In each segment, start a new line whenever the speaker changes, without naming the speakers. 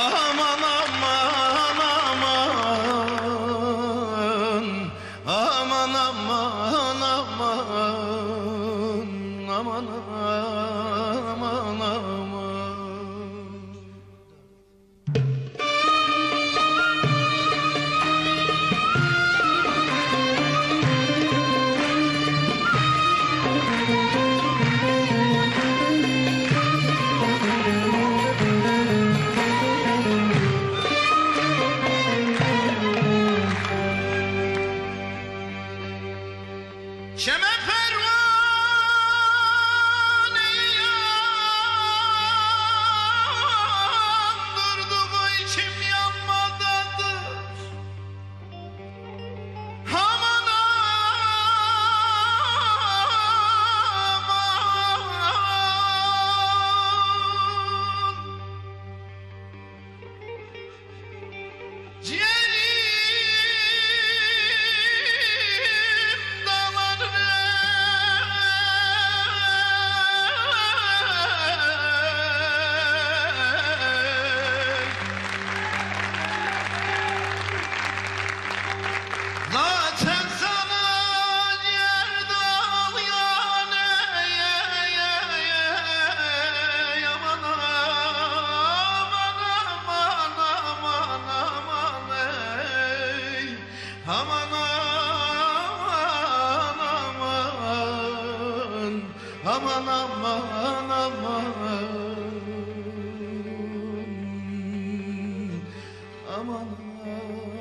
Aman aman aman Aman. Aman aman aman aman Yeah. Aman aman aman. Aman aman aman. Aman aman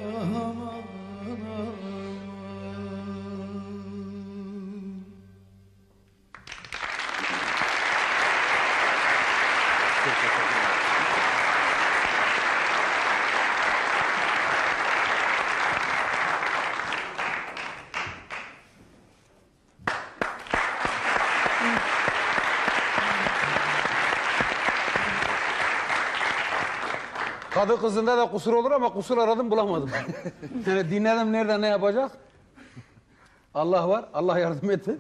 Kadı kızında da kusur olur ama kusur aradım bulamadım. yani dinledim nerede ne yapacak? Allah var, Allah yardım etti.